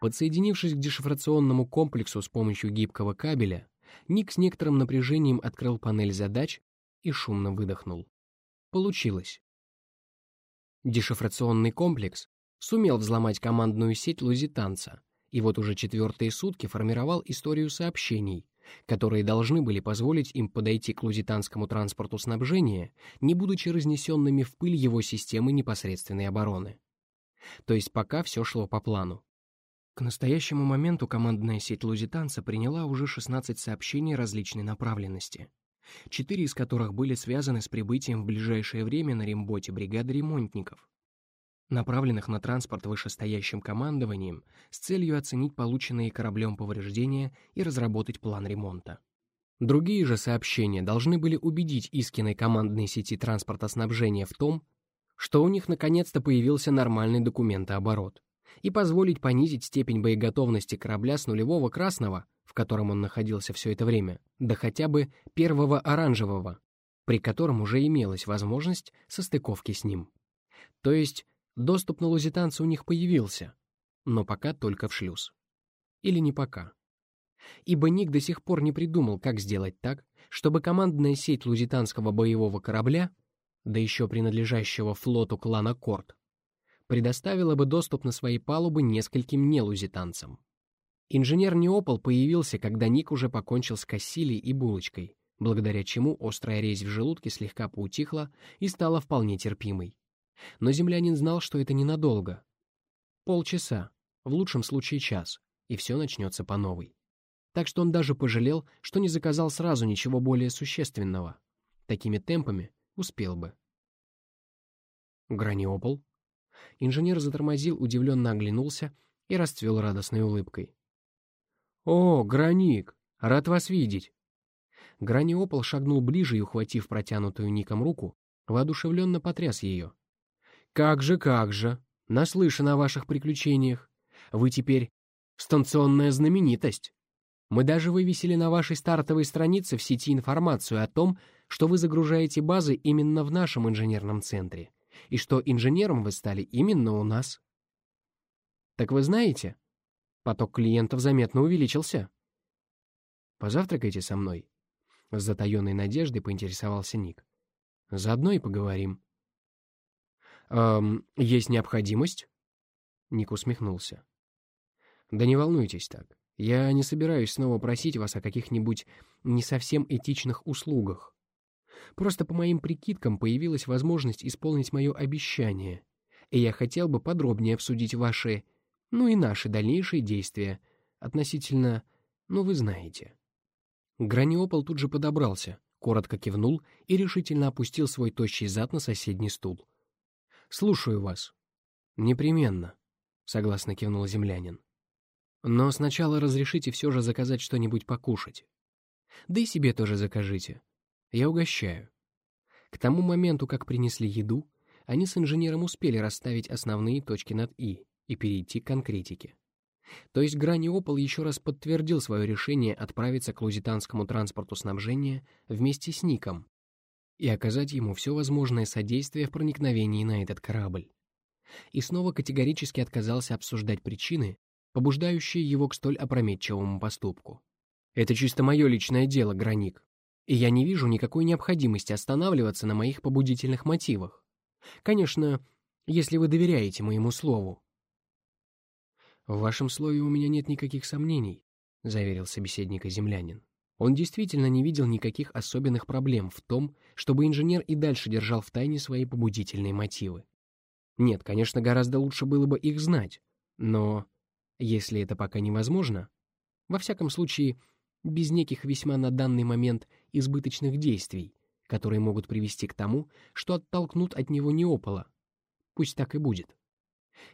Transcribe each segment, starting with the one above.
Подсоединившись к дешифрационному комплексу с помощью гибкого кабеля, Ник с некоторым напряжением открыл панель задач и шумно выдохнул. Получилось. Дешифрационный комплекс сумел взломать командную сеть лузитанца, и вот уже четвертые сутки формировал историю сообщений, которые должны были позволить им подойти к лузитанскому транспорту снабжения, не будучи разнесенными в пыль его системы непосредственной обороны. То есть пока все шло по плану. К настоящему моменту командная сеть лузитанца приняла уже 16 сообщений различной направленности, четыре из которых были связаны с прибытием в ближайшее время на ремботе бригады ремонтников, направленных на транспорт вышестоящим командованием с целью оценить полученные кораблем повреждения и разработать план ремонта. Другие же сообщения должны были убедить Искиной командной сети транспортоснабжения в том, что у них наконец-то появился нормальный документооборот, и позволить понизить степень боеготовности корабля с нулевого красного, в котором он находился все это время, до хотя бы первого оранжевого, при котором уже имелась возможность состыковки с ним. То есть Доступ на лузитанца у них появился, но пока только в шлюз. Или не пока. Ибо Ник до сих пор не придумал, как сделать так, чтобы командная сеть лузитанского боевого корабля, да еще принадлежащего флоту клана Корт, предоставила бы доступ на свои палубы нескольким нелузитанцам. Инженер Неопол появился, когда Ник уже покончил с Кассили и булочкой, благодаря чему острая резь в желудке слегка поутихла и стала вполне терпимой. Но землянин знал, что это ненадолго. Полчаса, в лучшем случае час, и все начнется по новой. Так что он даже пожалел, что не заказал сразу ничего более существенного. Такими темпами успел бы. Граниопол. Инженер затормозил, удивленно оглянулся и расцвел радостной улыбкой. «О, Граник! Рад вас видеть!» Граниопол шагнул ближе и, ухватив протянутую Ником руку, воодушевленно потряс ее. «Как же, как же! Наслышан о ваших приключениях. Вы теперь станционная знаменитость. Мы даже вывесили на вашей стартовой странице в сети информацию о том, что вы загружаете базы именно в нашем инженерном центре, и что инженером вы стали именно у нас. Так вы знаете, поток клиентов заметно увеличился. Позавтракайте со мной. С затаенной надеждой поинтересовался Ник. Заодно и поговорим. «Эм, есть необходимость?» Ник усмехнулся. «Да не волнуйтесь так. Я не собираюсь снова просить вас о каких-нибудь не совсем этичных услугах. Просто по моим прикидкам появилась возможность исполнить мое обещание, и я хотел бы подробнее обсудить ваши, ну и наши дальнейшие действия относительно, ну вы знаете». Граниопол тут же подобрался, коротко кивнул и решительно опустил свой тощий зад на соседний стул. Слушаю вас. Непременно, согласно кивнул землянин. Но сначала разрешите все же заказать что-нибудь покушать. Да и себе тоже закажите. Я угощаю. К тому моменту, как принесли еду, они с инженером успели расставить основные точки над «и» и перейти к конкретике. То есть Граниопол еще раз подтвердил свое решение отправиться к лузитанскому транспорту снабжения вместе с Ником, и оказать ему все возможное содействие в проникновении на этот корабль. И снова категорически отказался обсуждать причины, побуждающие его к столь опрометчивому поступку. «Это чисто мое личное дело, Граник, и я не вижу никакой необходимости останавливаться на моих побудительных мотивах. Конечно, если вы доверяете моему слову». «В вашем слове у меня нет никаких сомнений», — заверил собеседника землянин. Он действительно не видел никаких особенных проблем в том, чтобы инженер и дальше держал в тайне свои побудительные мотивы. Нет, конечно, гораздо лучше было бы их знать, но если это пока невозможно, во всяком случае, без неких весьма на данный момент избыточных действий, которые могут привести к тому, что оттолкнут от него Неопола. Пусть так и будет.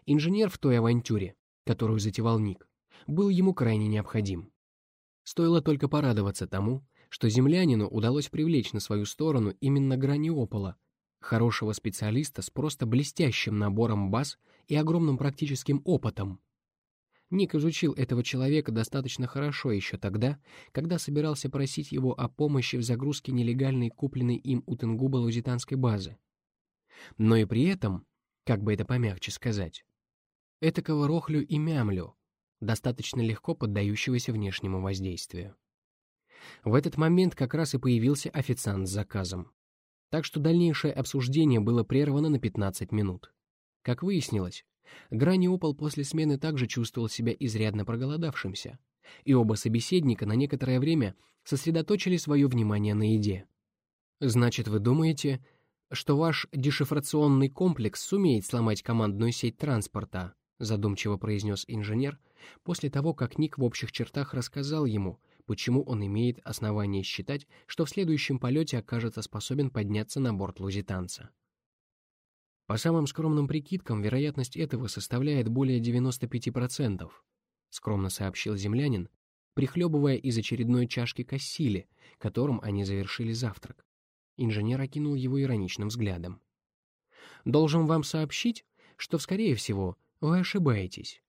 Инженер в той авантюре, которую затевал Ник, был ему крайне необходим. Стоило только порадоваться тому, что землянину удалось привлечь на свою сторону именно Граниопола, хорошего специалиста с просто блестящим набором баз и огромным практическим опытом. Ник изучил этого человека достаточно хорошо еще тогда, когда собирался просить его о помощи в загрузке нелегальной купленной им у Тенгуба лузитанской базы. Но и при этом, как бы это помягче сказать, этакого рохлю и мямлю, достаточно легко поддающегося внешнему воздействию. В этот момент как раз и появился официант с заказом. Так что дальнейшее обсуждение было прервано на 15 минут. Как выяснилось, Грани Опол после смены также чувствовал себя изрядно проголодавшимся, и оба собеседника на некоторое время сосредоточили свое внимание на еде. «Значит, вы думаете, что ваш дешифрационный комплекс сумеет сломать командную сеть транспорта?» задумчиво произнес инженер, после того, как Ник в общих чертах рассказал ему, почему он имеет основание считать, что в следующем полете окажется способен подняться на борт лузитанца. По самым скромным прикидкам, вероятность этого составляет более 95%, скромно сообщил землянин, прихлебывая из очередной чашки кассили, которым они завершили завтрак. Инженер окинул его ироничным взглядом. «Должен вам сообщить, что, скорее всего, вы ошибаетесь».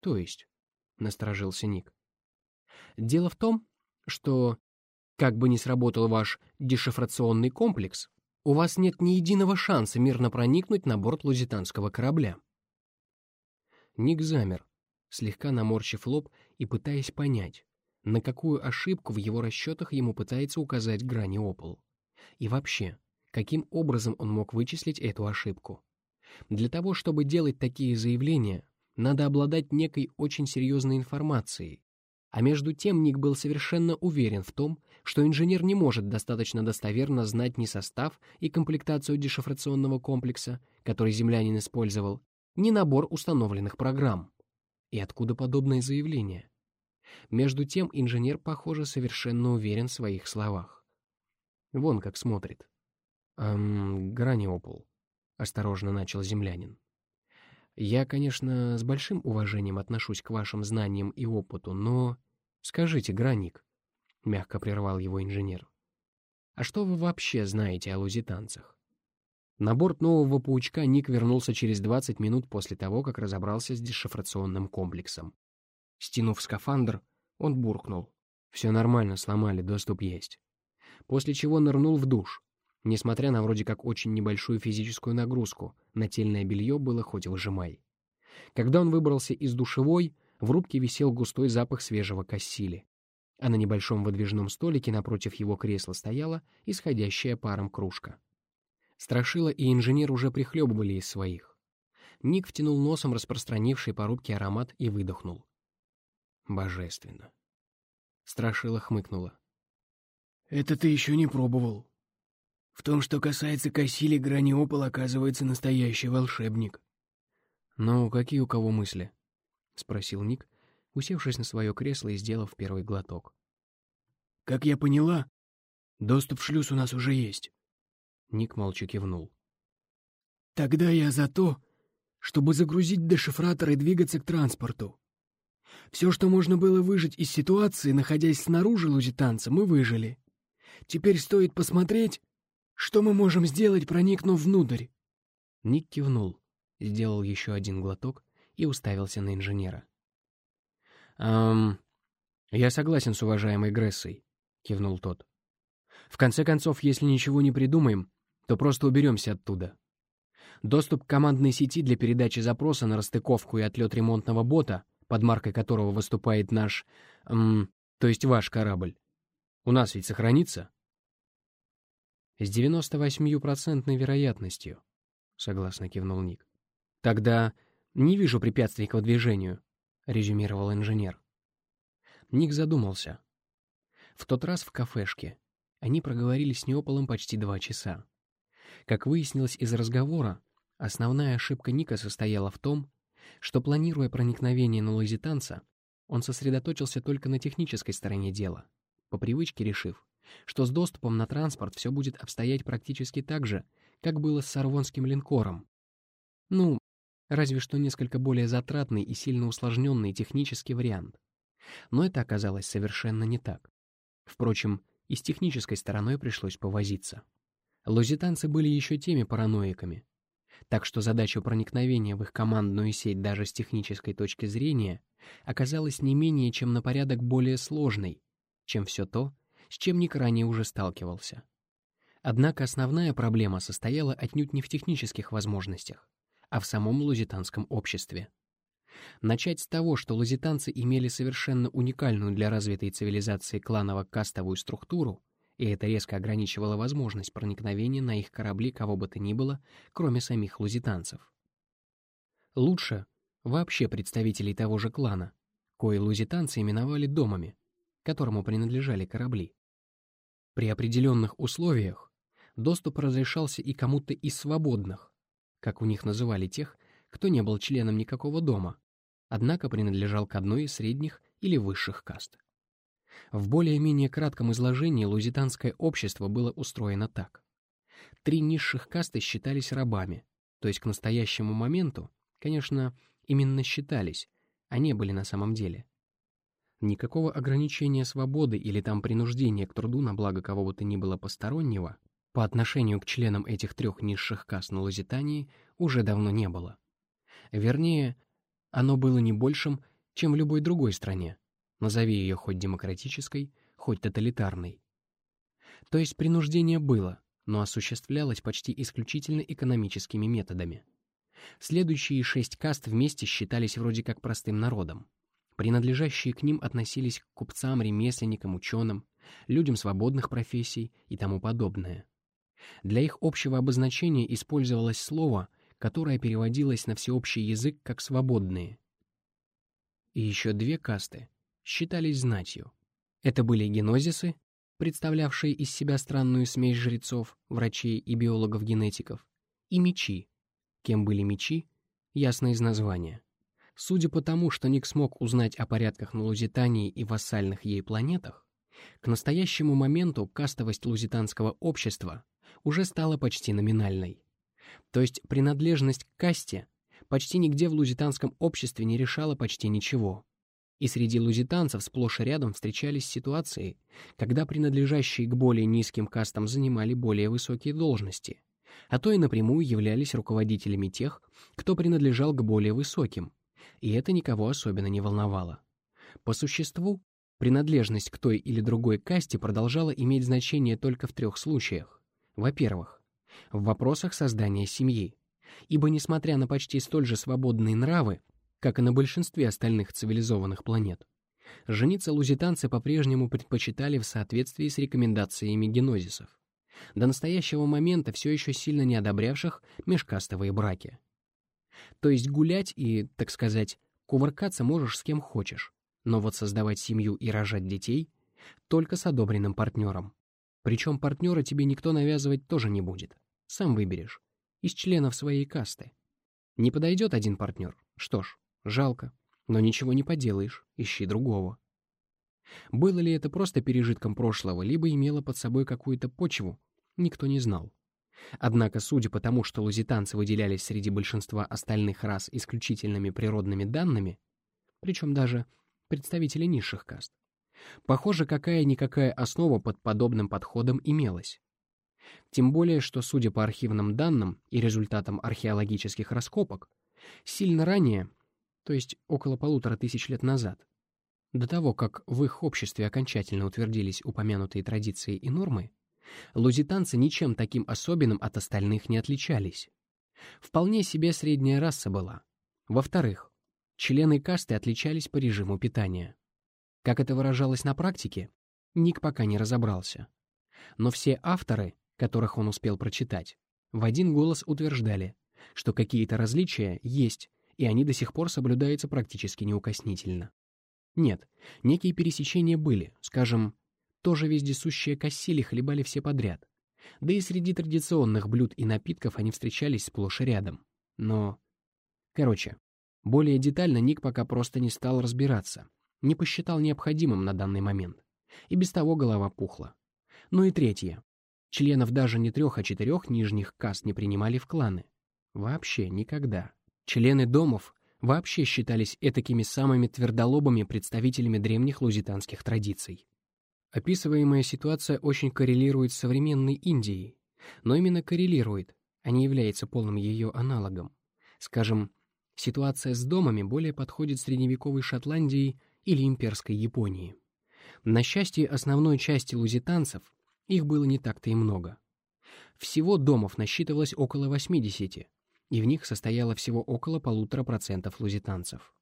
«То есть?» — насторожился Ник. «Дело в том, что, как бы ни сработал ваш дешифрационный комплекс, у вас нет ни единого шанса мирно проникнуть на борт лузитанского корабля». Ник замер, слегка наморщив лоб и пытаясь понять, на какую ошибку в его расчетах ему пытается указать грани опол. И вообще, каким образом он мог вычислить эту ошибку? Для того, чтобы делать такие заявления, надо обладать некой очень серьезной информацией. А между тем Ник был совершенно уверен в том, что инженер не может достаточно достоверно знать ни состав и комплектацию дешифрационного комплекса, который землянин использовал, ни набор установленных программ. И откуда подобное заявление? Между тем инженер, похоже, совершенно уверен в своих словах. Вон как смотрит. «Эм, Граниопол», — осторожно начал землянин. «Я, конечно, с большим уважением отношусь к вашим знаниям и опыту, но... Скажите, Граник», — мягко прервал его инженер, «а что вы вообще знаете о лузитанцах?» На борт нового паучка Ник вернулся через 20 минут после того, как разобрался с дешифрационным комплексом. Стянув скафандр, он буркнул. «Все нормально, сломали, доступ есть» после чего нырнул в душ. Несмотря на вроде как очень небольшую физическую нагрузку, нательное белье было хоть выжимай. Когда он выбрался из душевой, в рубке висел густой запах свежего кассили, а на небольшом выдвижном столике напротив его кресла стояла исходящая паром кружка. Страшила и инженер уже прихлебывали из своих. Ник втянул носом распространивший по рубке аромат и выдохнул. Божественно. Страшила хмыкнула. Это ты еще не пробовал. В том, что касается Кассили, Граниопол оказывается настоящий волшебник. «Ну, какие у кого мысли?» — спросил Ник, усевшись на свое кресло и сделав первый глоток. «Как я поняла, доступ в шлюз у нас уже есть». Ник молча кивнул. «Тогда я за то, чтобы загрузить дешифратор и двигаться к транспорту. Все, что можно было выжить из ситуации, находясь снаружи лузитанца, мы выжили. Теперь стоит посмотреть, что мы можем сделать, проникнув внутрь. Ник кивнул, сделал еще один глоток и уставился на инженера. «Эм, я согласен с уважаемой Грессой», — кивнул тот. «В конце концов, если ничего не придумаем, то просто уберемся оттуда. Доступ к командной сети для передачи запроса на расстыковку и отлет ремонтного бота, под маркой которого выступает наш, эм, то есть ваш корабль, у нас ведь сохранится?» «С 98-процентной вероятностью», — согласно кивнул Ник. «Тогда не вижу препятствий к движению», — резюмировал инженер. Ник задумался. В тот раз в кафешке они проговорили с Неополом почти два часа. Как выяснилось из разговора, основная ошибка Ника состояла в том, что, планируя проникновение на лазитанца, он сосредоточился только на технической стороне дела — по привычке решив, что с доступом на транспорт все будет обстоять практически так же, как было с сарвонским линкором. Ну, разве что несколько более затратный и сильно усложненный технический вариант. Но это оказалось совершенно не так. Впрочем, и с технической стороной пришлось повозиться. Лузитанцы были еще теми параноиками. Так что задача проникновения в их командную сеть даже с технической точки зрения оказалась не менее чем на порядок более сложной, чем все то, с чем Ник ранее уже сталкивался. Однако основная проблема состояла отнюдь не в технических возможностях, а в самом лузитанском обществе. Начать с того, что лузитанцы имели совершенно уникальную для развитой цивилизации кланово-кастовую структуру, и это резко ограничивало возможность проникновения на их корабли кого бы то ни было, кроме самих лузитанцев. Лучше вообще представителей того же клана, кои лузитанцы именовали домами, которому принадлежали корабли. При определенных условиях доступ разрешался и кому-то из свободных, как у них называли тех, кто не был членом никакого дома, однако принадлежал к одной из средних или высших каст. В более-менее кратком изложении лузитанское общество было устроено так. Три низших касты считались рабами, то есть к настоящему моменту, конечно, именно считались, а не были на самом деле. Никакого ограничения свободы или там принуждения к труду на благо кого бы то ни было постороннего по отношению к членам этих трех низших каст на Лузитании уже давно не было. Вернее, оно было не большим, чем в любой другой стране, назови ее хоть демократической, хоть тоталитарной. То есть принуждение было, но осуществлялось почти исключительно экономическими методами. Следующие шесть каст вместе считались вроде как простым народом. Принадлежащие к ним относились к купцам, ремесленникам, ученым, людям свободных профессий и тому подобное. Для их общего обозначения использовалось слово, которое переводилось на всеобщий язык как «свободные». И еще две касты считались знатью. Это были генозисы, представлявшие из себя странную смесь жрецов, врачей и биологов-генетиков, и мечи. Кем были мечи, ясно из названия. Судя по тому, что Ник смог узнать о порядках на Лузитании и вассальных ей планетах, к настоящему моменту кастовость лузитанского общества уже стала почти номинальной. То есть принадлежность к касте почти нигде в лузитанском обществе не решала почти ничего. И среди лузитанцев сплошь и рядом встречались ситуации, когда принадлежащие к более низким кастам занимали более высокие должности, а то и напрямую являлись руководителями тех, кто принадлежал к более высоким, и это никого особенно не волновало. По существу, принадлежность к той или другой касте продолжала иметь значение только в трех случаях. Во-первых, в вопросах создания семьи, ибо несмотря на почти столь же свободные нравы, как и на большинстве остальных цивилизованных планет. Жениться лузитанцы по-прежнему предпочитали в соответствии с рекомендациями генозисов, до настоящего момента все еще сильно не одобрявших межкастовые браки. То есть гулять и, так сказать, кувыркаться можешь с кем хочешь, но вот создавать семью и рожать детей только с одобренным партнером. Причем партнера тебе никто навязывать тоже не будет, сам выберешь, из членов своей касты. Не подойдет один партнер, что ж, Жалко, но ничего не поделаешь, ищи другого. Было ли это просто пережитком прошлого, либо имело под собой какую-то почву, никто не знал. Однако, судя по тому, что лузитанцы выделялись среди большинства остальных рас исключительными природными данными, причем даже представители низших каст, похоже, какая-никакая основа под подобным подходом имелась. Тем более, что, судя по архивным данным и результатам археологических раскопок, сильно ранее то есть около полутора тысяч лет назад, до того, как в их обществе окончательно утвердились упомянутые традиции и нормы, лузитанцы ничем таким особенным от остальных не отличались. Вполне себе средняя раса была. Во-вторых, члены касты отличались по режиму питания. Как это выражалось на практике, Ник пока не разобрался. Но все авторы, которых он успел прочитать, в один голос утверждали, что какие-то различия есть и они до сих пор соблюдаются практически неукоснительно. Нет, некие пересечения были, скажем, тоже вездесущие кассили хлебали все подряд. Да и среди традиционных блюд и напитков они встречались сплошь и рядом. Но... Короче, более детально Ник пока просто не стал разбираться, не посчитал необходимым на данный момент. И без того голова пухла. Ну и третье. Членов даже не трех, а четырех нижних каст не принимали в кланы. Вообще никогда. Члены домов вообще считались этакими самыми твердолобыми представителями древних лузитанских традиций. Описываемая ситуация очень коррелирует с современной Индией, но именно коррелирует, а не является полным ее аналогом. Скажем, ситуация с домами более подходит средневековой Шотландии или имперской Японии. На счастье основной части лузитанцев их было не так-то и много. Всего домов насчитывалось около 80, и в них состояло всего около полутора процентов лузитанцев.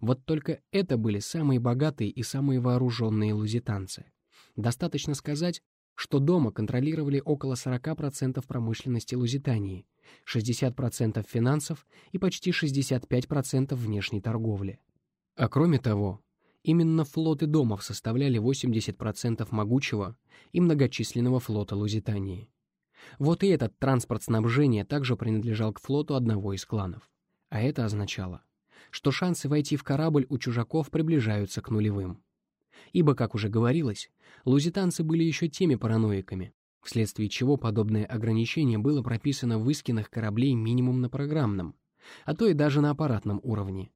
Вот только это были самые богатые и самые вооруженные лузитанцы. Достаточно сказать, что дома контролировали около 40% промышленности Лузитании, 60% финансов и почти 65% внешней торговли. А кроме того, именно флоты домов составляли 80% могучего и многочисленного флота Лузитании. Вот и этот транспорт снабжения также принадлежал к флоту одного из кланов. А это означало, что шансы войти в корабль у чужаков приближаются к нулевым. Ибо, как уже говорилось, лузитанцы были еще теми параноиками, вследствие чего подобное ограничение было прописано в искинах кораблей минимум на программном, а то и даже на аппаратном уровне.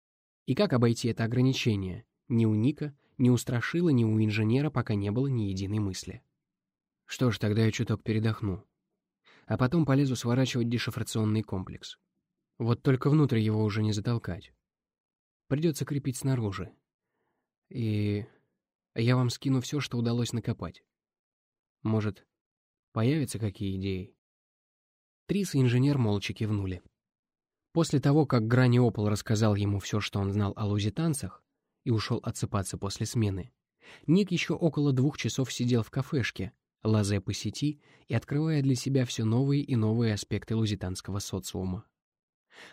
И как обойти это ограничение? Ни у Ника, ни у Страшила, ни у инженера пока не было ни единой мысли. Что ж, тогда я чуток передохну. А потом полезу сворачивать дешифрационный комплекс. Вот только внутрь его уже не затолкать. Придется крепить снаружи. И я вам скину все, что удалось накопать. Может, появятся какие идеи?» Трис и инженер молча кивнули. После того, как Граниопол рассказал ему все, что он знал о лузитанцах, и ушел отсыпаться после смены, Ник еще около двух часов сидел в кафешке, лазая по сети и открывая для себя все новые и новые аспекты лузитанского социума.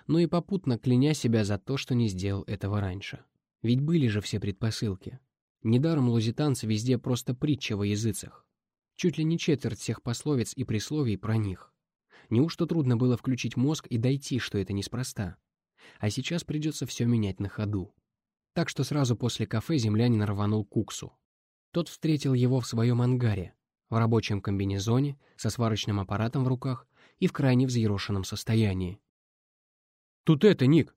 Но и попутно кляня себя за то, что не сделал этого раньше. Ведь были же все предпосылки. Недаром лузитанцы везде просто притча во языцах. Чуть ли не четверть всех пословиц и присловий про них. Неужто трудно было включить мозг и дойти, что это неспроста? А сейчас придется все менять на ходу. Так что сразу после кафе землянин рванул Куксу. Тот встретил его в своем ангаре, в рабочем комбинезоне, со сварочным аппаратом в руках и в крайне взъерошенном состоянии. «Тут это, Ник,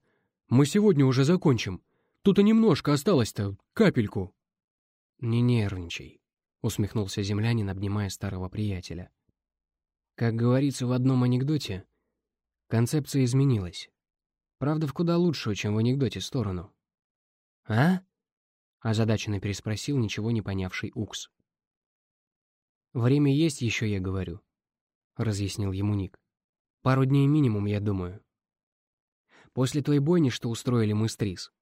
мы сегодня уже закончим. Тут и немножко осталось-то, капельку». «Не нервничай», — усмехнулся землянин, обнимая старого приятеля. «Как говорится в одном анекдоте, концепция изменилась. Правда, в куда лучшую, чем в анекдоте, сторону». «А?» — озадаченно переспросил ничего не понявший Укс. «Время есть еще, я говорю», — разъяснил ему Ник. «Пару дней минимум, я думаю. После той бойни, что устроили мы с Трис,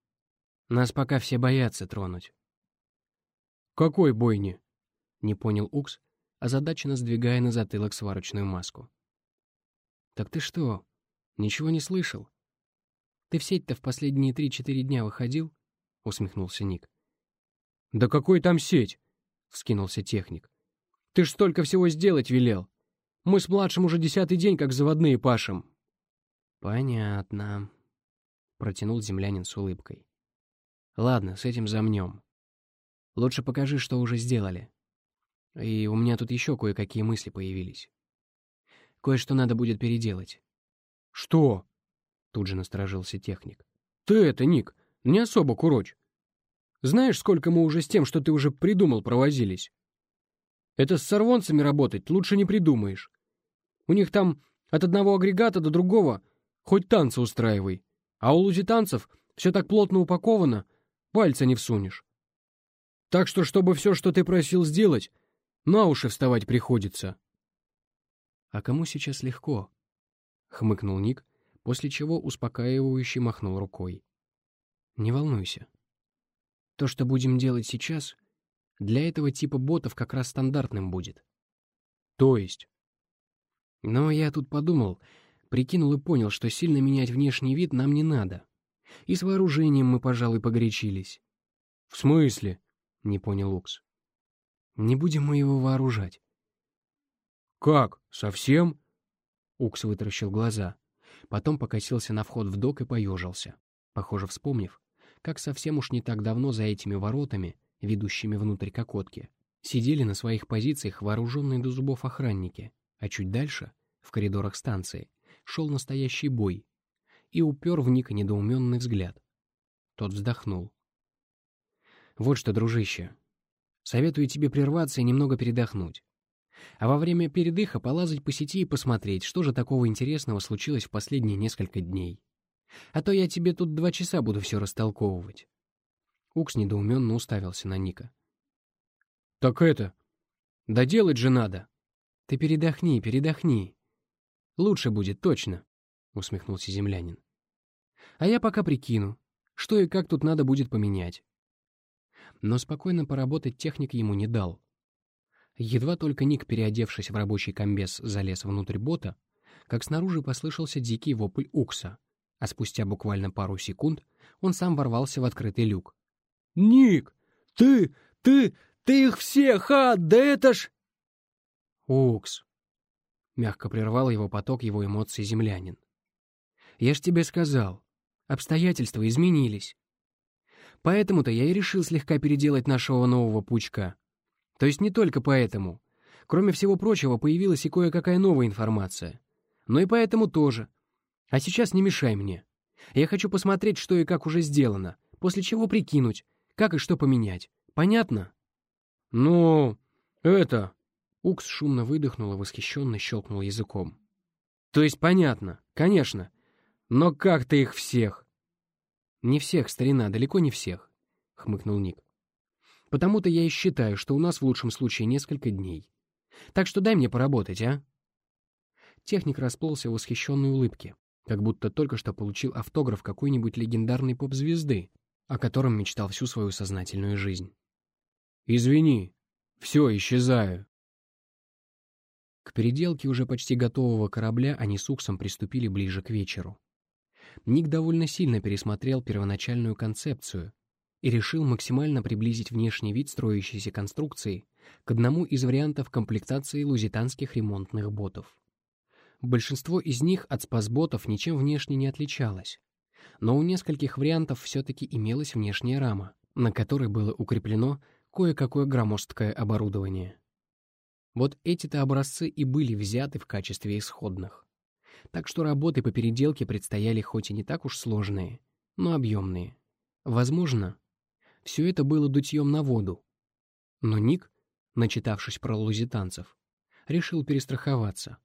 нас пока все боятся тронуть. «Какой бойни?» — не понял Укс, озадаченно сдвигая на затылок сварочную маску. «Так ты что, ничего не слышал? Ты в сеть-то в последние три-четыре дня выходил?» — усмехнулся Ник. «Да какой там сеть?» — вскинулся техник. «Ты ж столько всего сделать велел. Мы с младшим уже десятый день как заводные пашем». «Понятно», — протянул землянин с улыбкой. «Ладно, с этим замнем. Лучше покажи, что уже сделали. И у меня тут еще кое-какие мысли появились. Кое-что надо будет переделать. «Что?» — тут же насторожился техник. «Ты это, Ник, не особо курочь. Знаешь, сколько мы уже с тем, что ты уже придумал, провозились? Это с сорвонцами работать лучше не придумаешь. У них там от одного агрегата до другого хоть танцы устраивай, а у лузитанцев все так плотно упаковано, пальца не всунешь. Так что, чтобы все, что ты просил сделать, на уши вставать приходится. — А кому сейчас легко? — хмыкнул Ник, после чего успокаивающе махнул рукой. — Не волнуйся. То, что будем делать сейчас, для этого типа ботов как раз стандартным будет. — То есть? Но я тут подумал, прикинул и понял, что сильно менять внешний вид нам не надо. И с вооружением мы, пожалуй, погорячились. — В смысле? — не понял Укс. «Не будем мы его вооружать». «Как? Совсем?» Укс вытаращил глаза. Потом покосился на вход в док и поежился. Похоже, вспомнив, как совсем уж не так давно за этими воротами, ведущими внутрь кокотки, сидели на своих позициях вооруженные до зубов охранники, а чуть дальше, в коридорах станции, шел настоящий бой и упер в Ника недоуменный взгляд. Тот вздохнул. Вот что, дружище, советую тебе прерваться и немного передохнуть. А во время передыха полазать по сети и посмотреть, что же такого интересного случилось в последние несколько дней. А то я тебе тут два часа буду все растолковывать. Укс недоуменно уставился на Ника. — Так это... Да делать же надо. — Ты передохни, передохни. Лучше будет, точно, — усмехнулся землянин. — А я пока прикину, что и как тут надо будет поменять. Но спокойно поработать техник ему не дал. Едва только Ник, переодевшись в рабочий комбез, залез внутрь бота, как снаружи послышался дикий вопль Укса, а спустя буквально пару секунд он сам ворвался в открытый люк. «Ник! Ты! Ты! Ты их всех, а! Да это ж...» «Укс!» — мягко прервал его поток его эмоций землянин. «Я ж тебе сказал, обстоятельства изменились. Поэтому-то я и решил слегка переделать нашего нового пучка. То есть не только поэтому. Кроме всего прочего, появилась и кое-какая новая информация. Но и поэтому тоже. А сейчас не мешай мне. Я хочу посмотреть, что и как уже сделано, после чего прикинуть, как и что поменять. Понятно? Ну, это... Укс шумно выдохнул и восхищенно щелкнул языком. То есть понятно, конечно. Но как ты их всех? «Не всех, старина, далеко не всех», — хмыкнул Ник. «Потому-то я и считаю, что у нас в лучшем случае несколько дней. Так что дай мне поработать, а?» Техник расплылся в восхищенной улыбке, как будто только что получил автограф какой-нибудь легендарной поп-звезды, о котором мечтал всю свою сознательную жизнь. «Извини, все, исчезаю». К переделке уже почти готового корабля они с Уксом приступили ближе к вечеру. Ник довольно сильно пересмотрел первоначальную концепцию и решил максимально приблизить внешний вид строящейся конструкции к одному из вариантов комплектации лузитанских ремонтных ботов. Большинство из них от спасботов ничем внешне не отличалось, но у нескольких вариантов все-таки имелась внешняя рама, на которой было укреплено кое-какое громоздкое оборудование. Вот эти-то образцы и были взяты в качестве исходных так что работы по переделке предстояли хоть и не так уж сложные, но объемные. Возможно, все это было дутьем на воду. Но Ник, начитавшись про лузитанцев, решил перестраховаться.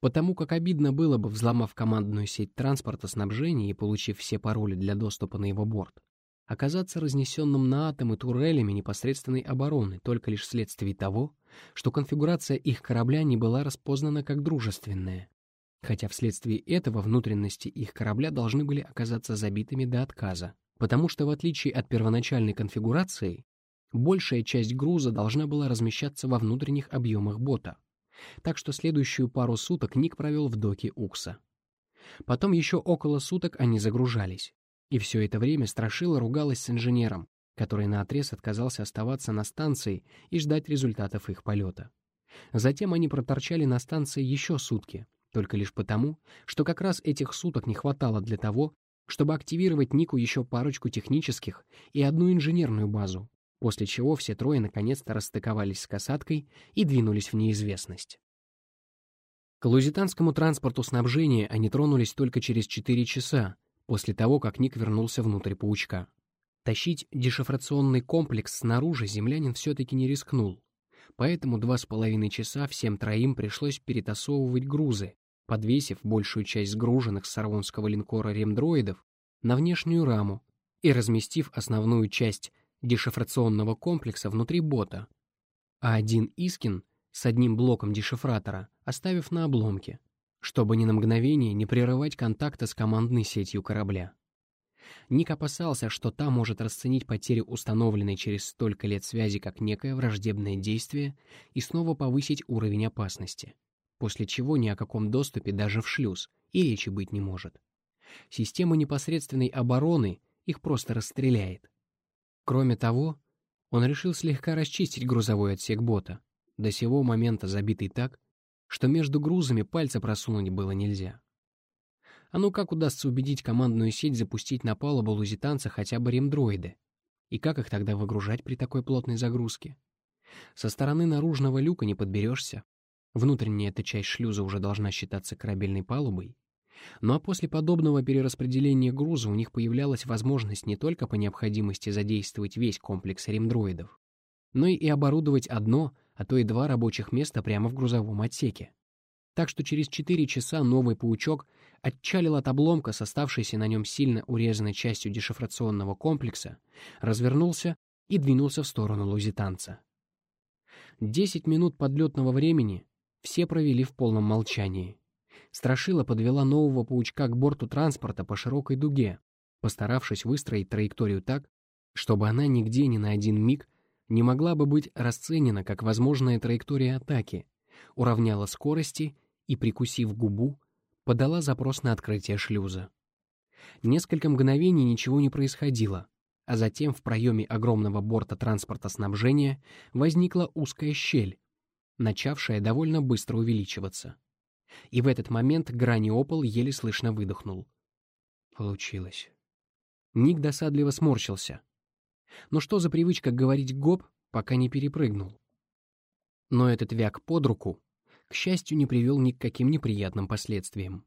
Потому как обидно было бы, взломав командную сеть транспорта снабжения и получив все пароли для доступа на его борт, оказаться разнесенным на атомы турелями непосредственной обороны только лишь вследствие того, что конфигурация их корабля не была распознана как дружественная хотя вследствие этого внутренности их корабля должны были оказаться забитыми до отказа, потому что в отличие от первоначальной конфигурации, большая часть груза должна была размещаться во внутренних объемах бота. Так что следующую пару суток Ник провел в доке Укса. Потом еще около суток они загружались. И все это время Страшила ругалась с инженером, который наотрез отказался оставаться на станции и ждать результатов их полета. Затем они проторчали на станции еще сутки, только лишь потому, что как раз этих суток не хватало для того, чтобы активировать Нику еще парочку технических и одну инженерную базу, после чего все трое наконец-то расстыковались с касаткой и двинулись в неизвестность. К лузитанскому транспорту снабжения они тронулись только через 4 часа, после того, как Ник вернулся внутрь паучка. Тащить дешифрационный комплекс снаружи землянин все-таки не рискнул, поэтому два с половиной часа всем троим пришлось перетасовывать грузы, подвесив большую часть сгруженных с сарвонского линкора ремдроидов на внешнюю раму и разместив основную часть дешифрационного комплекса внутри бота, а один Искин с одним блоком дешифратора оставив на обломке, чтобы ни на мгновение не прерывать контакта с командной сетью корабля. Ник опасался, что та может расценить потерю установленной через столько лет связи как некое враждебное действие и снова повысить уровень опасности после чего ни о каком доступе даже в шлюз и речи быть не может. Система непосредственной обороны их просто расстреляет. Кроме того, он решил слегка расчистить грузовой отсек бота, до сего момента забитый так, что между грузами пальца просунуть было нельзя. А ну как удастся убедить командную сеть запустить на палубу лузитанца хотя бы ремдроиды? И как их тогда выгружать при такой плотной загрузке? Со стороны наружного люка не подберешься, Внутренняя эта часть шлюза уже должна считаться корабельной палубой. Ну а после подобного перераспределения груза у них появлялась возможность не только по необходимости задействовать весь комплекс ремдроидов, но и оборудовать одно, а то и два рабочих места прямо в грузовом отсеке. Так что через 4 часа новый паучок отчалил от обломка с оставшейся на нем сильно урезанной частью дешифрационного комплекса, развернулся и двинулся в сторону лузитанца. Десять минут подлетного времени все провели в полном молчании. Страшила подвела нового паучка к борту транспорта по широкой дуге, постаравшись выстроить траекторию так, чтобы она нигде ни на один миг не могла бы быть расценена как возможная траектория атаки, уравняла скорости и, прикусив губу, подала запрос на открытие шлюза. Несколько мгновений ничего не происходило, а затем в проеме огромного борта транспорта снабжения возникла узкая щель, начавшая довольно быстро увеличиваться. И в этот момент Граниопол еле слышно выдохнул. Получилось. Ник досадливо сморщился. Но что за привычка говорить «гоп», пока не перепрыгнул? Но этот вяк под руку, к счастью, не привел ни к каким неприятным последствиям.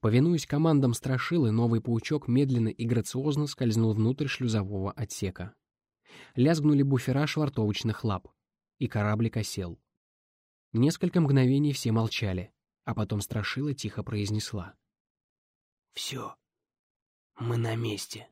Повинуясь командам страшилы, новый паучок медленно и грациозно скользнул внутрь шлюзового отсека. Лязгнули буфера швартовочных лап, и кораблик осел. Несколько мгновений все молчали, а потом страшила тихо произнесла. «Все, мы на месте».